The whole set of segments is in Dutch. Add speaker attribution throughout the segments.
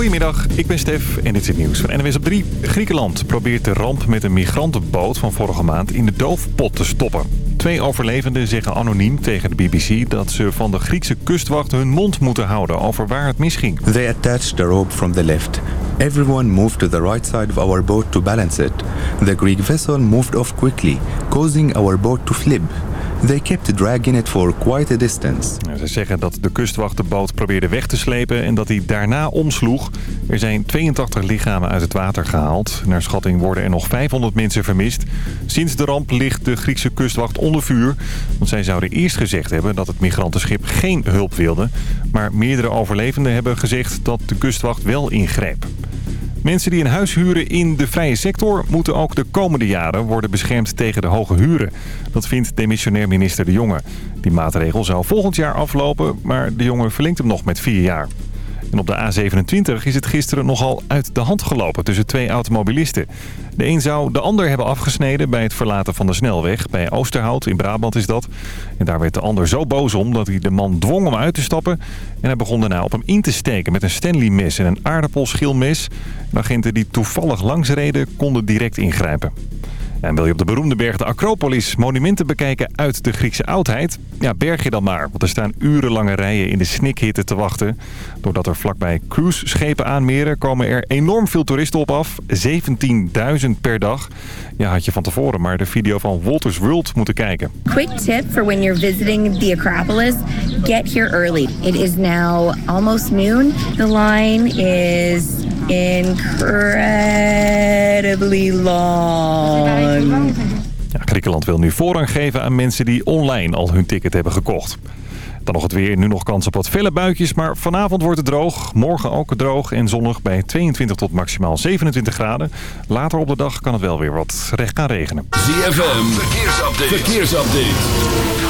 Speaker 1: Goedemiddag, ik ben Stef en dit is het nieuws van NWS op 3. Griekenland probeert de ramp met een migrantenboot van vorige maand in de doofpot te stoppen. Twee overlevenden zeggen anoniem tegen de BBC dat ze van de Griekse kustwacht hun mond moeten houden over waar het misging.
Speaker 2: They attached the rope from the left. Everyone moved to the right side of our boat to balance it. The Greek vessel moved off quickly, causing our boat to flip. They kept dragging it for quite a distance.
Speaker 1: Ze zeggen dat de kustwacht de boot probeerde weg te slepen en dat hij daarna omsloeg. Er zijn 82 lichamen uit het water gehaald. Naar schatting worden er nog 500 mensen vermist. Sinds de ramp ligt de Griekse kustwacht onder vuur. Want zij zouden eerst gezegd hebben dat het migrantenschip geen hulp wilde. Maar meerdere overlevenden hebben gezegd dat de kustwacht wel ingreep. Mensen die een huis huren in de vrije sector moeten ook de komende jaren worden beschermd tegen de hoge huren. Dat vindt demissionair minister De Jonge. Die maatregel zou volgend jaar aflopen, maar De Jonge verlengt hem nog met vier jaar. En op de A27 is het gisteren nogal uit de hand gelopen tussen twee automobilisten. De een zou de ander hebben afgesneden bij het verlaten van de snelweg. Bij Oosterhout in Brabant is dat. En daar werd de ander zo boos om dat hij de man dwong om uit te stappen. En hij begon daarna op hem in te steken met een Stanley-mes en een aardappelschilmes. De agenten die toevallig langsreden konden direct ingrijpen. En wil je op de beroemde berg de Acropolis monumenten bekijken uit de Griekse oudheid? Ja, berg je dan maar, want er staan urenlange rijen in de snikhitte te wachten. Doordat er vlakbij cruiseschepen aanmeren komen er enorm veel toeristen op af. 17.000 per dag. Ja, had je van tevoren maar de video van Walters World moeten kijken.
Speaker 3: Quick tip for when you're visiting the Acropolis, get here early. It is now almost noon. The line is incredibly long.
Speaker 1: Ja, Griekenland wil nu voorrang geven aan mensen die online al hun ticket hebben gekocht. Dan nog het weer. Nu nog kans op wat felle buitjes, maar vanavond wordt het droog. Morgen ook droog en zonnig bij 22 tot maximaal 27 graden. Later op de dag kan het wel weer wat recht gaan regenen.
Speaker 4: ZFM, verkeersupdate. verkeersupdate.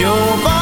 Speaker 5: 有吧。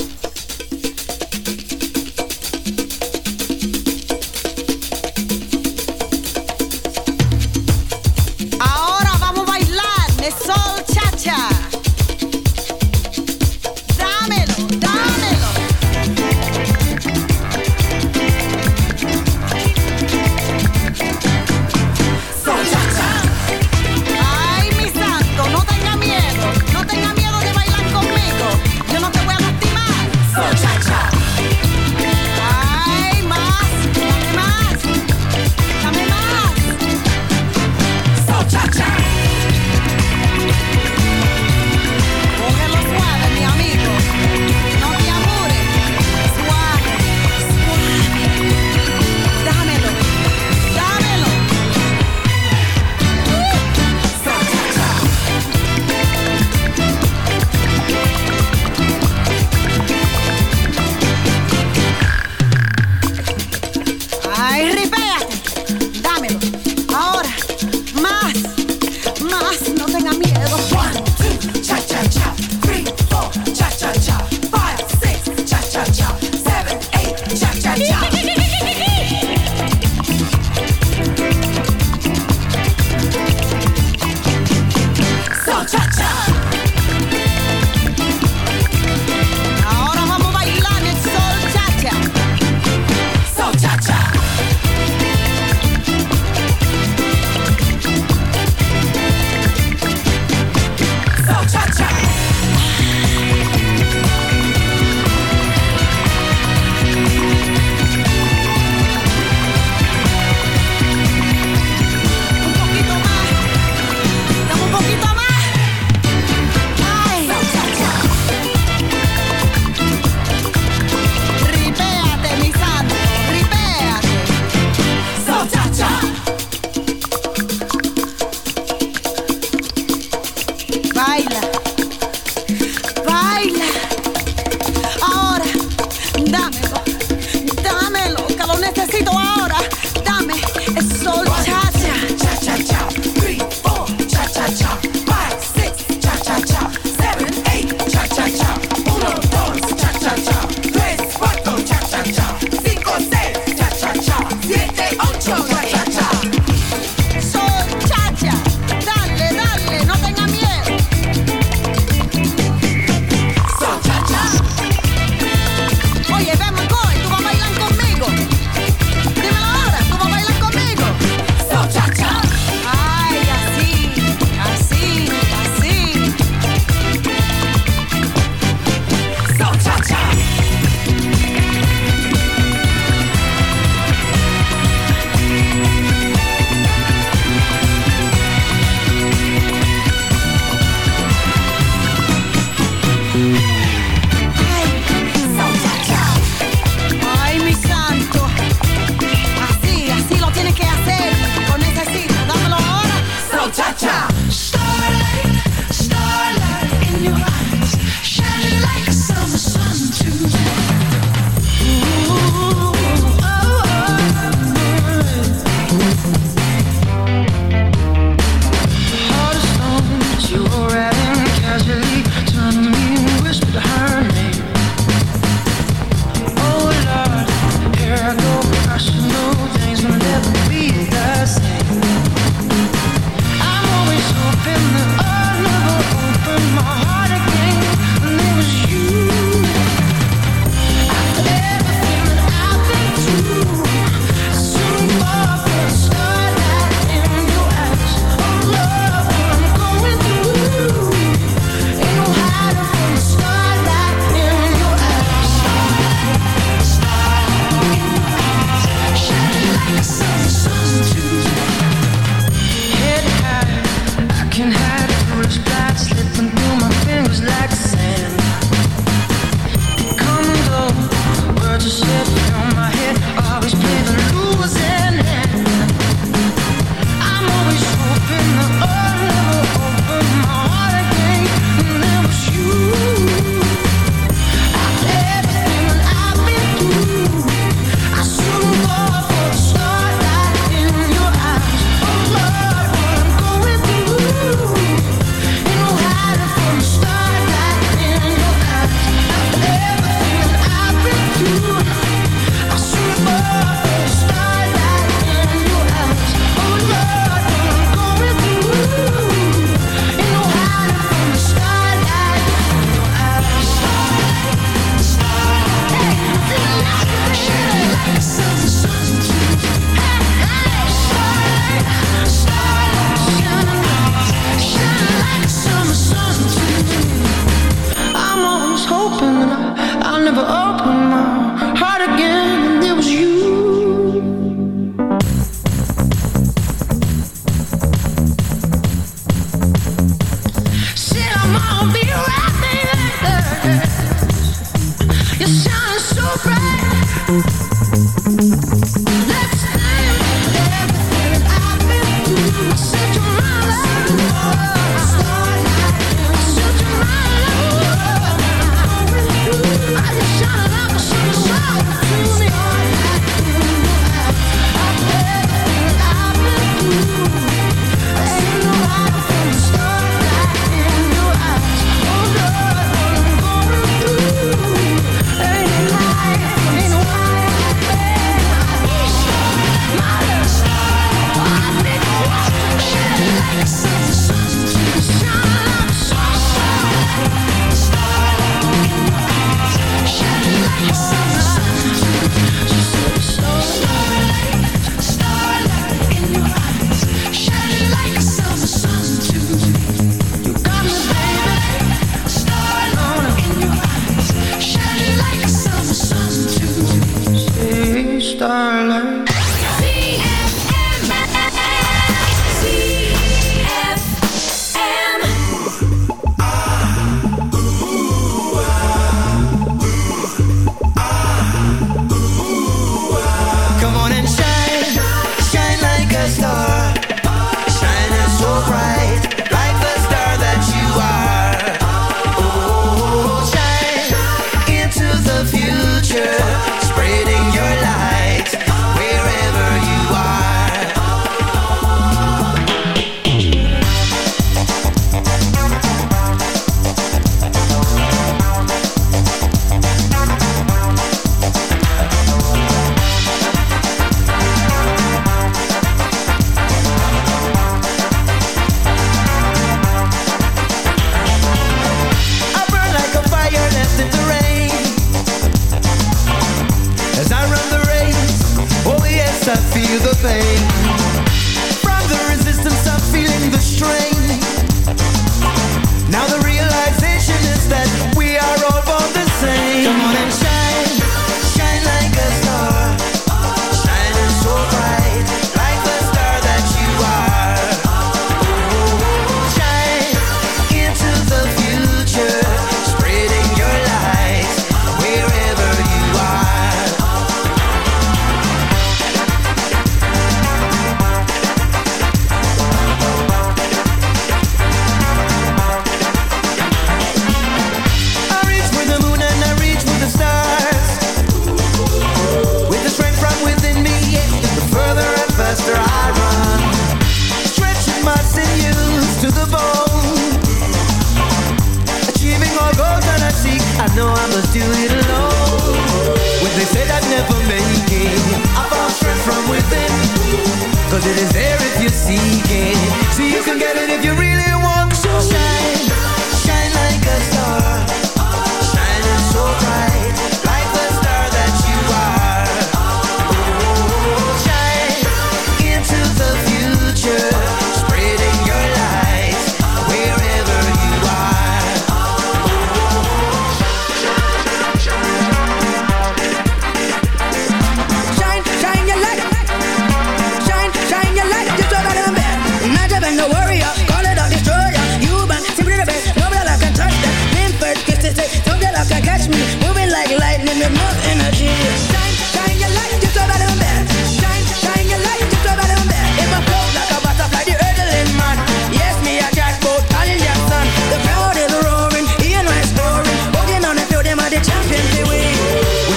Speaker 6: Energy. Shine, shine your light just over them bed. Shine, shine your light just over them bed. In my flow like a butterfly, the hurdling man. Yes, me a jackpot, Colin Jackson. The crowd is roaring, hear no exploring. Holding on them are the champions they win.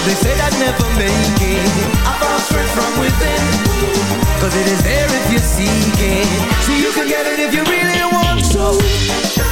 Speaker 6: They say that never make it. I found strength from within. Cause it is there if you seek it. So you can get it if you really want to. Shine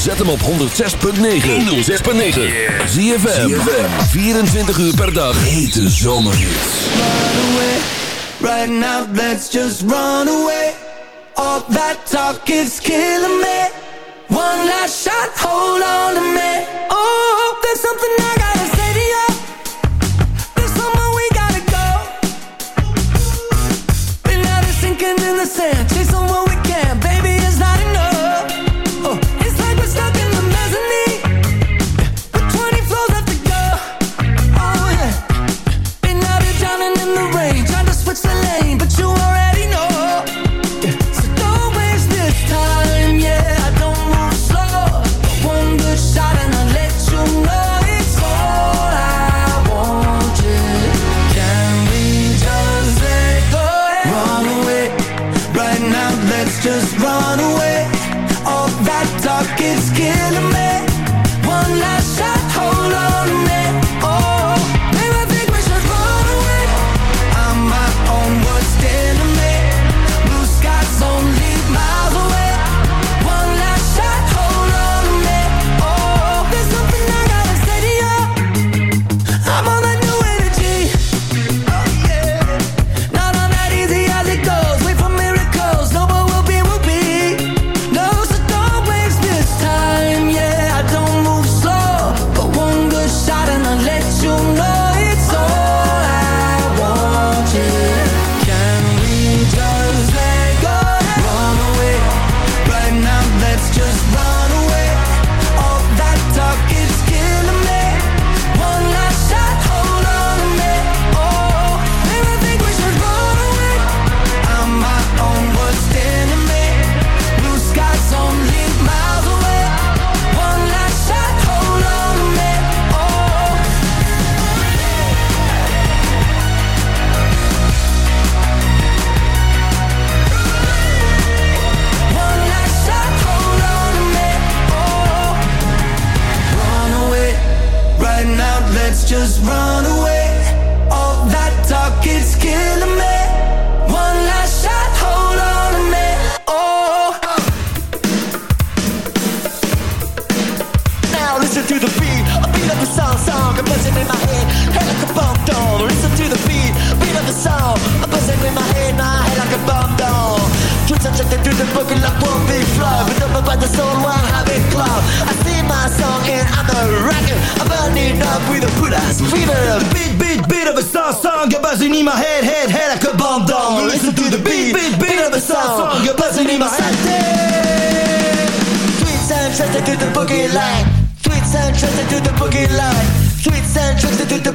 Speaker 4: Zet hem op 106.9. 106.9. Zie je 24 uur per dag. Hete zomerhits.
Speaker 6: Run away. Right now, let's just run away. All that talk is killing me. One last shot, hold on to me.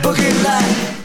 Speaker 7: boogie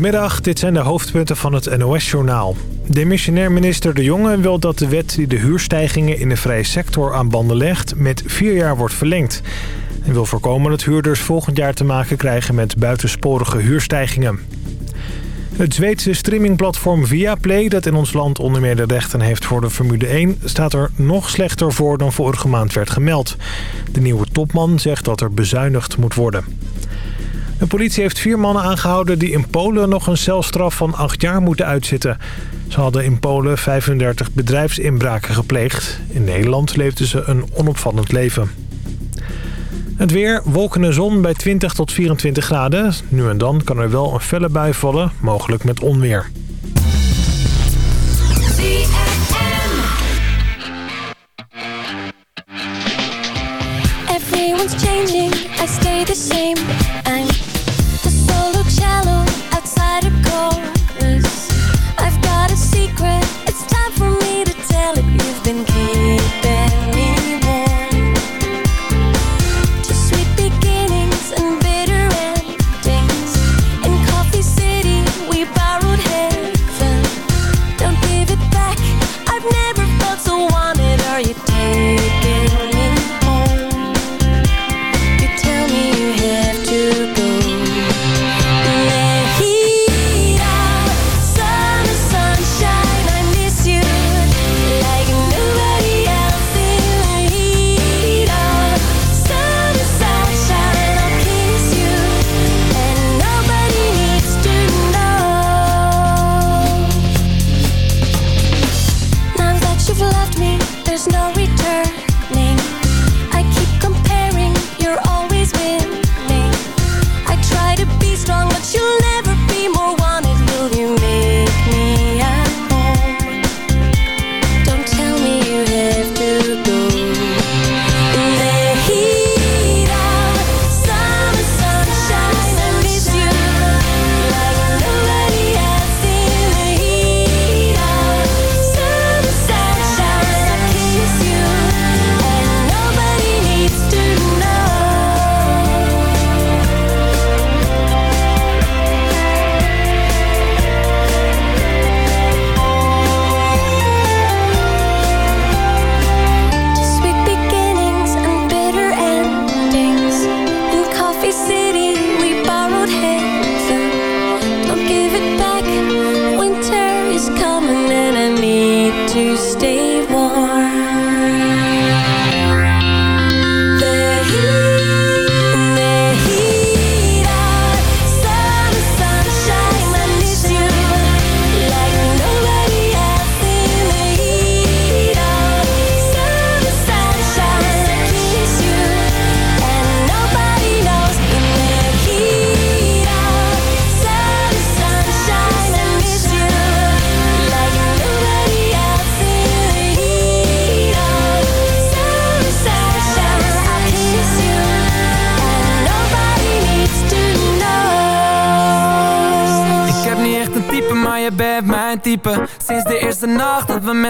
Speaker 8: Goedemiddag, dit zijn de hoofdpunten van het NOS-journaal. Demissionair minister De Jonge wil dat de wet die de huurstijgingen in de vrije sector aan banden legt... met vier jaar wordt verlengd. Hij wil voorkomen dat huurders volgend jaar te maken krijgen met buitensporige huurstijgingen. Het Zweedse streamingplatform Viaplay, dat in ons land onder meer de rechten heeft voor de Formule 1, staat er nog slechter voor dan vorige maand werd gemeld. De nieuwe topman zegt dat er bezuinigd moet worden. De politie heeft vier mannen aangehouden die in Polen nog een celstraf van acht jaar moeten uitzitten. Ze hadden in Polen 35 bedrijfsinbraken gepleegd. In Nederland leefden ze een onopvallend leven. Het weer, wolken en zon bij 20 tot 24 graden. Nu en dan kan er wel een felle bui vallen, mogelijk met onweer.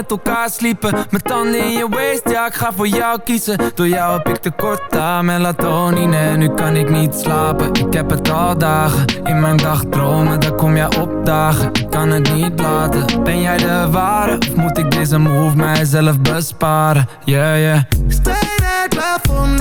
Speaker 9: Met elkaar sliepen. Mijn tanden in je waist, ja ik ga voor jou kiezen. Door jou heb ik tekort aan melatonine Nu kan ik niet slapen, ik heb het al dagen In mijn dagdromen, daar kom jij opdagen. Ik kan het niet laten, ben jij de ware? Of moet ik deze move mijzelf besparen? Yeah, yeah.
Speaker 10: Stay het plafond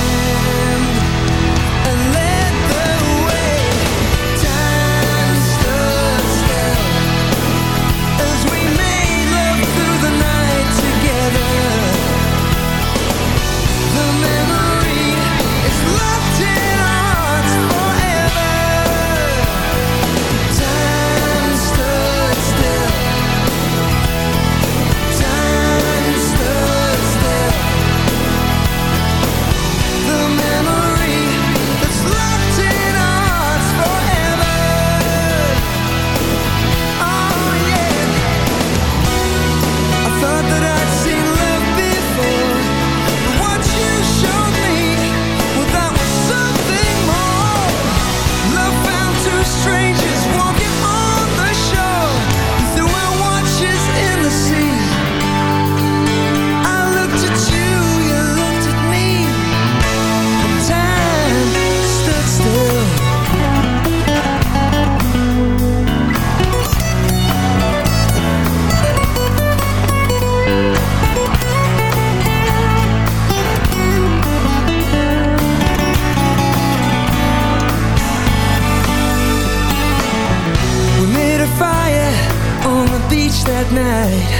Speaker 11: night.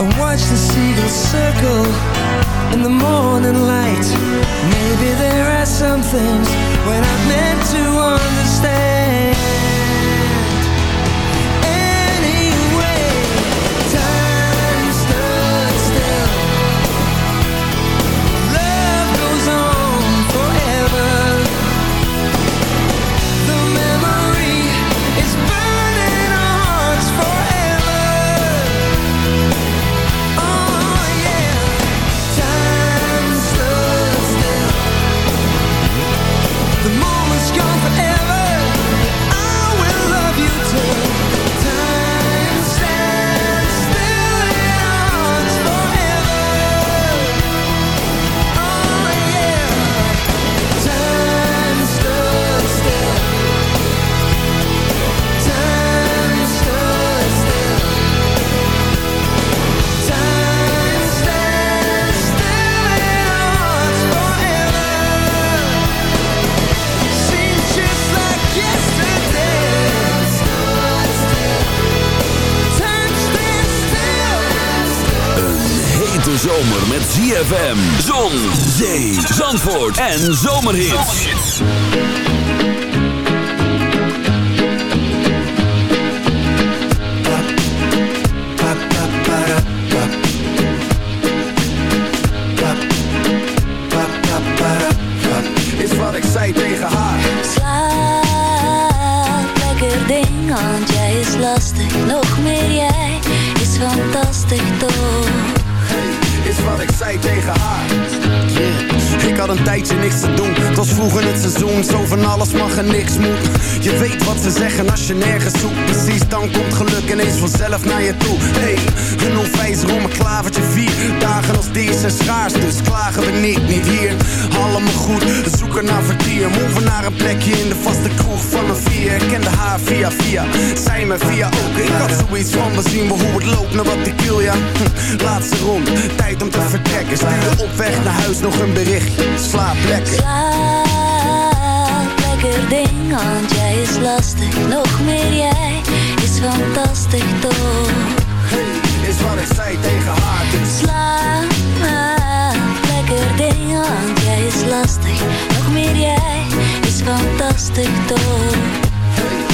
Speaker 11: And watch the seagulls circle in the morning light. Maybe there are some things when I'm meant to
Speaker 4: En Zomerhits.
Speaker 12: klagen we niet, niet hier. Allemaal goed, zoeken naar vertier. Moven naar een plekje in de vaste kroeg van een vier. Ik kende haar via via, zij me via ook. Ik had zoiets van, we zien we hoe het loopt naar wat die wil, ja. Hm, laatste rond, tijd om te vertrekken. Stuur op weg naar huis nog een bericht. Slaap lekker.
Speaker 5: Slaap
Speaker 8: lekker ding, want jij is lastig. Nog meer jij is fantastisch toch.
Speaker 12: Hey, is wat ik zei tegen haar. Dus.
Speaker 8: Slaap lekker ding, want jij is lastig. Nog meer jij is fantastisch toch?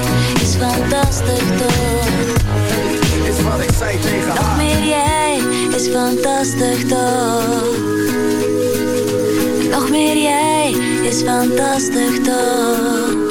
Speaker 8: fantastisch toch?
Speaker 12: Is wat ik zei tegen
Speaker 8: Nog
Speaker 12: haar
Speaker 8: meer jij is fantastisch toch? Nog meer jij is fantastisch toch?